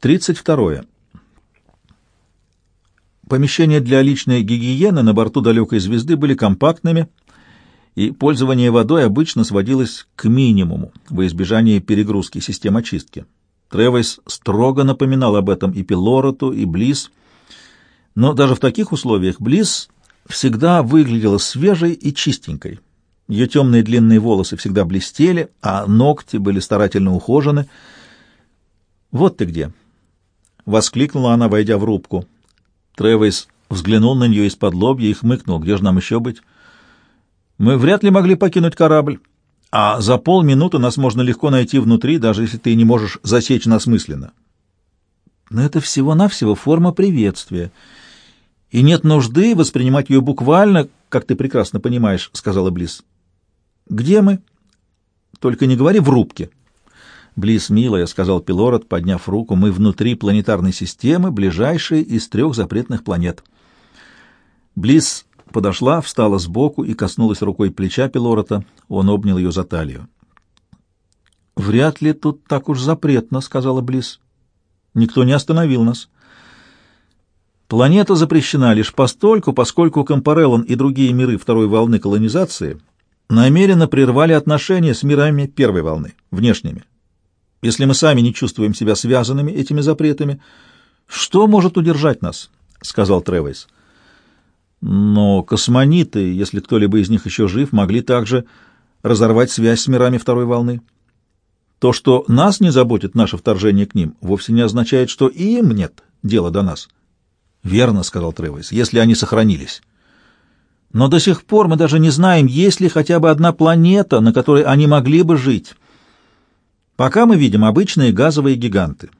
32. Помещения для личной гигиены на борту далекой звезды были компактными, и пользование водой обычно сводилось к минимуму во избежание перегрузки систем очистки. Тревойс строго напоминал об этом и Пилороту, и Близ, но даже в таких условиях Близ всегда выглядела свежей и чистенькой. Ее темные длинные волосы всегда блестели, а ногти были старательно ухожены. «Вот ты где!» — воскликнула она, войдя в рубку. Тревойс взглянул на нее из-под лобья и хмыкнул. «Где же нам еще быть?» «Мы вряд ли могли покинуть корабль, а за полминуты нас можно легко найти внутри, даже если ты не можешь засечь нас мысленно». «Но это всего-навсего форма приветствия, и нет нужды воспринимать ее буквально, как ты прекрасно понимаешь», — сказала Близ. «Где мы?» «Только не говори в рубке». «Близ, милая», — сказал Пилород, подняв руку, — «мы внутри планетарной системы, ближайшей из трех запретных планет». Близ подошла, встала сбоку и коснулась рукой плеча Пилорота. Он обнял ее за талию. «Вряд ли тут так уж запретно», — сказала Близ. «Никто не остановил нас». Планета запрещена лишь постольку, поскольку Компареллон и другие миры второй волны колонизации намеренно прервали отношения с мирами первой волны, внешними. Если мы сами не чувствуем себя связанными этими запретами, что может удержать нас? — сказал Тревейс. Но космониты, если кто-либо из них еще жив, могли также разорвать связь с мирами второй волны. То, что нас не заботит наше вторжение к ним, вовсе не означает, что и им нет дела до нас. — Верно, — сказал Тревойс, — если они сохранились. Но до сих пор мы даже не знаем, есть ли хотя бы одна планета, на которой они могли бы жить. Пока мы видим обычные газовые гиганты.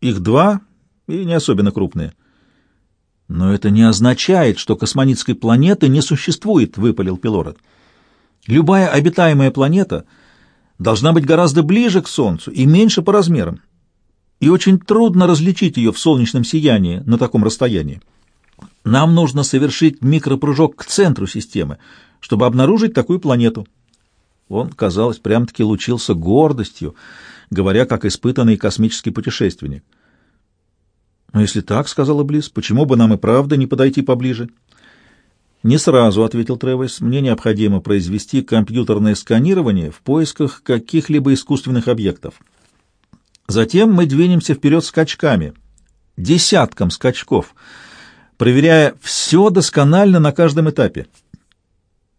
Их два и не особенно крупные. Но это не означает, что космонитской планеты не существует, выпалил Пилород. Любая обитаемая планета должна быть гораздо ближе к Солнцу и меньше по размерам. И очень трудно различить ее в солнечном сиянии на таком расстоянии. Нам нужно совершить микропрыжок к центру системы, чтобы обнаружить такую планету. Он, казалось, прям-таки лучился гордостью, говоря как испытанный космический путешественник. «Но если так, — сказала Близ, — почему бы нам и правда не подойти поближе?» «Не сразу», — ответил Тревес, — «мне необходимо произвести компьютерное сканирование в поисках каких-либо искусственных объектов. Затем мы двинемся вперед скачками, десятком скачков, проверяя все досконально на каждом этапе.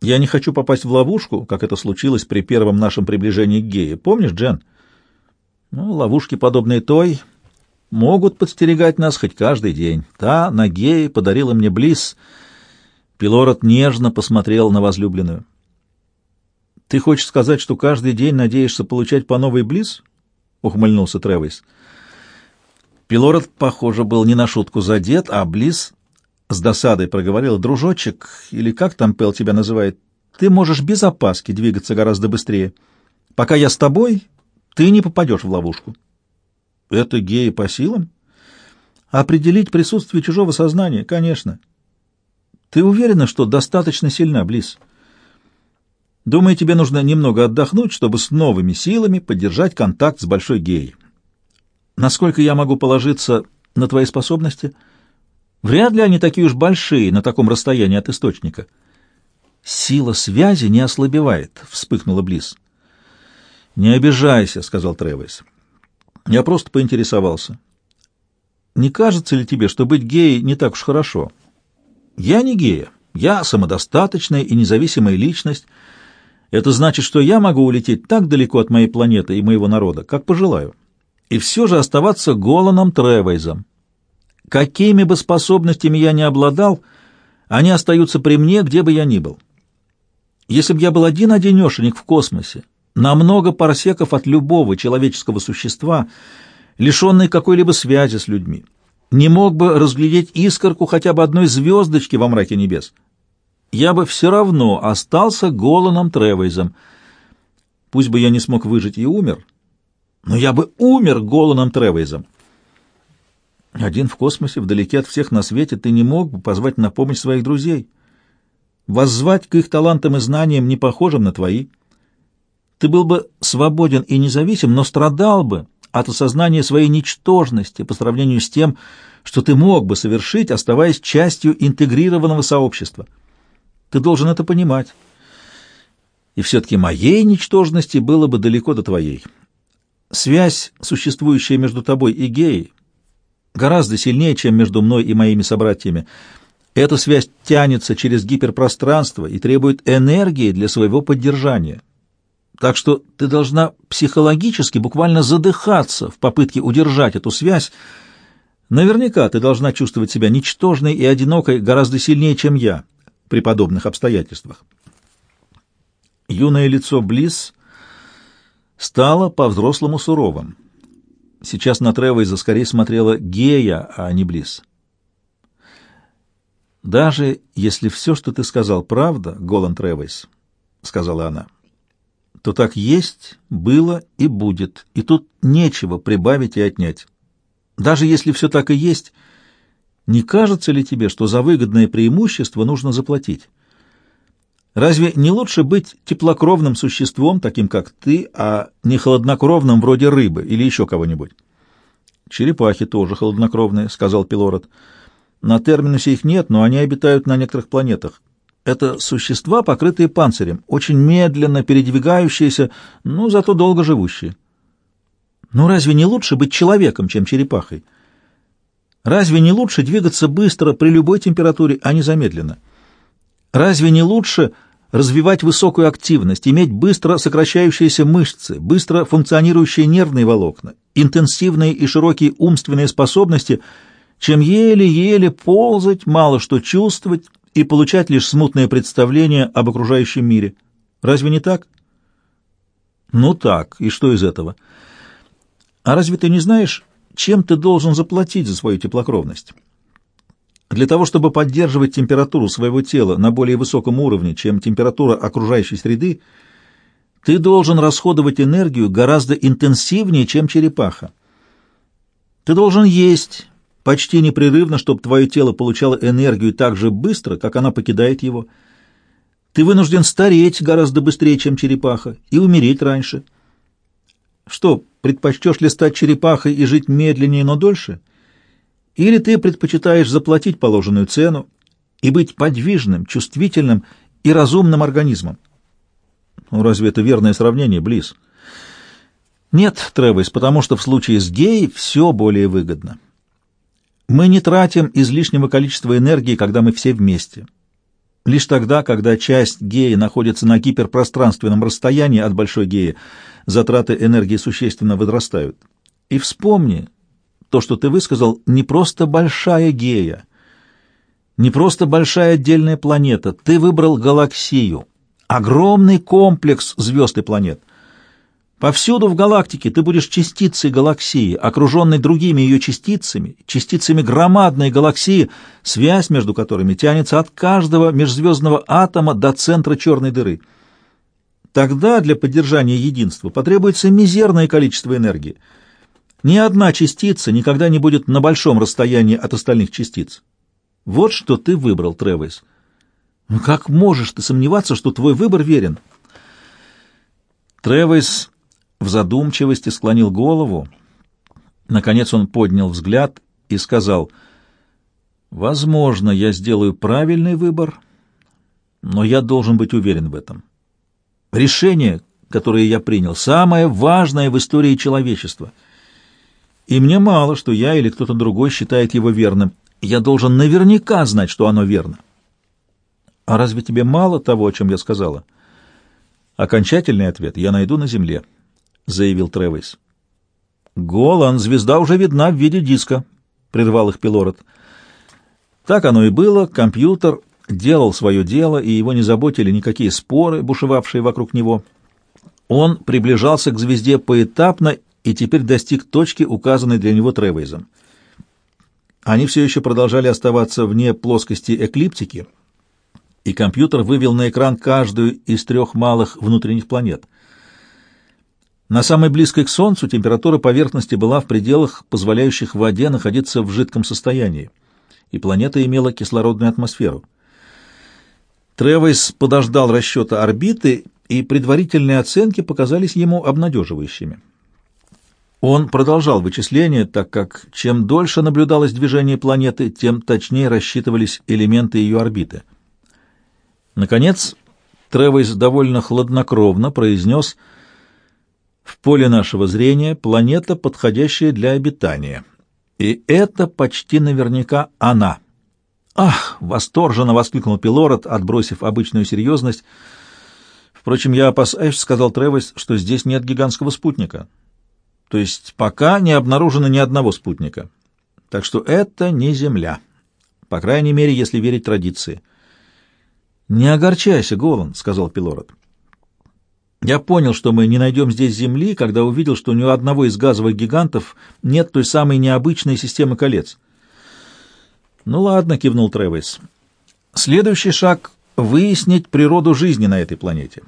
Я не хочу попасть в ловушку, как это случилось при первом нашем приближении к Гее. Помнишь, Джен? Ну, ловушки, подобные той, могут подстерегать нас хоть каждый день. Та на Гее подарила мне близ. Пилород нежно посмотрел на возлюбленную. «Ты хочешь сказать, что каждый день надеешься получать по новой близ?» — ухмыльнулся Тревис. Пилород, похоже, был не на шутку задет, а Близ с досадой проговорил, «Дружочек, или как там Пел тебя называет, ты можешь без опаски двигаться гораздо быстрее. Пока я с тобой, ты не попадешь в ловушку». «Это геи по силам?» «Определить присутствие чужого сознания, конечно». «Ты уверена, что достаточно сильна, Близ?» «Думаю, тебе нужно немного отдохнуть, чтобы с новыми силами поддержать контакт с Большой Геей. Насколько я могу положиться на твои способности?» Вряд ли они такие уж большие на таком расстоянии от источника. Сила связи не ослабевает, вспыхнула Близ. Не обижайся, сказал Тревис. Я просто поинтересовался. Не кажется ли тебе, что быть геей не так уж хорошо? Я не гея. Я самодостаточная и независимая личность. Это значит, что я могу улететь так далеко от моей планеты и моего народа, как пожелаю. И все же оставаться Голаном Тревейзом. Какими бы способностями я ни обладал, они остаются при мне, где бы я ни был. Если бы я был один-одинешенек в космосе, на много парсеков от любого человеческого существа, лишенный какой-либо связи с людьми, не мог бы разглядеть искорку хотя бы одной звездочки во мраке небес, я бы все равно остался Голаном Тревейзом. Пусть бы я не смог выжить и умер, но я бы умер Голаном Тревейзом. Один в космосе, вдалеке от всех на свете, ты не мог бы позвать на помощь своих друзей, воззвать к их талантам и знаниям, не похожим на твои. Ты был бы свободен и независим, но страдал бы от осознания своей ничтожности по сравнению с тем, что ты мог бы совершить, оставаясь частью интегрированного сообщества. Ты должен это понимать. И все-таки моей ничтожности было бы далеко до твоей. Связь, существующая между тобой и геей, гораздо сильнее, чем между мной и моими собратьями. Эта связь тянется через гиперпространство и требует энергии для своего поддержания. Так что ты должна психологически буквально задыхаться в попытке удержать эту связь. Наверняка ты должна чувствовать себя ничтожной и одинокой гораздо сильнее, чем я при подобных обстоятельствах. Юное лицо Близ стало по-взрослому суровым. Сейчас на Тревойза скорее смотрела Гея, а не Близ. «Даже если все, что ты сказал, правда, Голан Тревойс, — сказала она, — то так есть, было и будет, и тут нечего прибавить и отнять. Даже если все так и есть, не кажется ли тебе, что за выгодное преимущество нужно заплатить?» Разве не лучше быть теплокровным существом, таким как ты, а не холоднокровным вроде рыбы или еще кого-нибудь? Черепахи тоже холоднокровные, сказал Пилород. На терминусе их нет, но они обитают на некоторых планетах. Это существа, покрытые панцирем, очень медленно передвигающиеся, но зато долго живущие. Ну разве не лучше быть человеком, чем черепахой? Разве не лучше двигаться быстро при любой температуре, а не замедленно? Разве не лучше развивать высокую активность, иметь быстро сокращающиеся мышцы, быстро функционирующие нервные волокна, интенсивные и широкие умственные способности, чем еле-еле ползать, мало что чувствовать и получать лишь смутное представление об окружающем мире. Разве не так? Ну так, и что из этого? А разве ты не знаешь, чем ты должен заплатить за свою теплокровность? Для того, чтобы поддерживать температуру своего тела на более высоком уровне, чем температура окружающей среды, ты должен расходовать энергию гораздо интенсивнее, чем черепаха. Ты должен есть почти непрерывно, чтобы твое тело получало энергию так же быстро, как она покидает его. Ты вынужден стареть гораздо быстрее, чем черепаха, и умереть раньше. Что, предпочтешь ли стать черепахой и жить медленнее, но дольше? Или ты предпочитаешь заплатить положенную цену и быть подвижным, чувствительным и разумным организмом? Ну, разве это верное сравнение, Близ? Нет, Тревис, потому что в случае с геей все более выгодно. Мы не тратим излишнего количества энергии, когда мы все вместе. Лишь тогда, когда часть геи находится на гиперпространственном расстоянии от большой геи, затраты энергии существенно возрастают. И вспомни, то, что ты высказал, не просто большая гея, не просто большая отдельная планета. Ты выбрал галаксию, огромный комплекс звезд и планет. Повсюду в галактике ты будешь частицей галаксии, окруженной другими ее частицами, частицами громадной галаксии, связь между которыми тянется от каждого межзвездного атома до центра черной дыры. Тогда для поддержания единства потребуется мизерное количество энергии — ни одна частица никогда не будет на большом расстоянии от остальных частиц. Вот что ты выбрал, Тревис. Ну как можешь ты сомневаться, что твой выбор верен? Тревис в задумчивости склонил голову. Наконец он поднял взгляд и сказал, «Возможно, я сделаю правильный выбор, но я должен быть уверен в этом. Решение, которое я принял, самое важное в истории человечества — и мне мало, что я или кто-то другой считает его верным. Я должен наверняка знать, что оно верно. А разве тебе мало того, о чем я сказала? Окончательный ответ я найду на земле, заявил Тревис. Голан, звезда уже видна в виде диска, прервал их Пилород. Так оно и было, компьютер делал свое дело, и его не заботили никакие споры, бушевавшие вокруг него. Он приближался к звезде поэтапно и теперь достиг точки, указанной для него Тревейзом. Они все еще продолжали оставаться вне плоскости эклиптики, и компьютер вывел на экран каждую из трех малых внутренних планет. На самой близкой к Солнцу температура поверхности была в пределах, позволяющих воде находиться в жидком состоянии, и планета имела кислородную атмосферу. Тревейс подождал расчета орбиты, и предварительные оценки показались ему обнадеживающими. Он продолжал вычисления, так как чем дольше наблюдалось движение планеты, тем точнее рассчитывались элементы ее орбиты. Наконец, Тревойс довольно хладнокровно произнес «В поле нашего зрения планета, подходящая для обитания. И это почти наверняка она». «Ах!» — восторженно воскликнул Пилород, отбросив обычную серьезность. «Впрочем, я опасаюсь, — сказал Тревойс, — что здесь нет гигантского спутника». То есть пока не обнаружено ни одного спутника. Так что это не Земля. По крайней мере, если верить традиции. «Не огорчайся, Голан», — сказал Пилород. «Я понял, что мы не найдем здесь Земли, когда увидел, что ни у одного из газовых гигантов нет той самой необычной системы колец». «Ну ладно», — кивнул Тревис. «Следующий шаг — выяснить природу жизни на этой планете.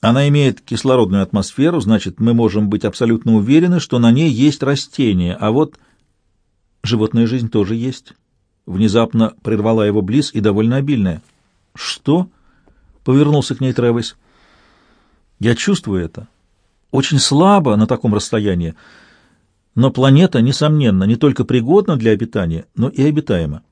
Она имеет кислородную атмосферу, значит, мы можем быть абсолютно уверены, что на ней есть растения, а вот животная жизнь тоже есть. Внезапно прервала его Близ и довольно обильная. Что? Повернулся к ней Тревис. Я чувствую это. Очень слабо на таком расстоянии. Но планета, несомненно, не только пригодна для обитания, но и обитаема.